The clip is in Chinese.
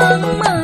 妈妈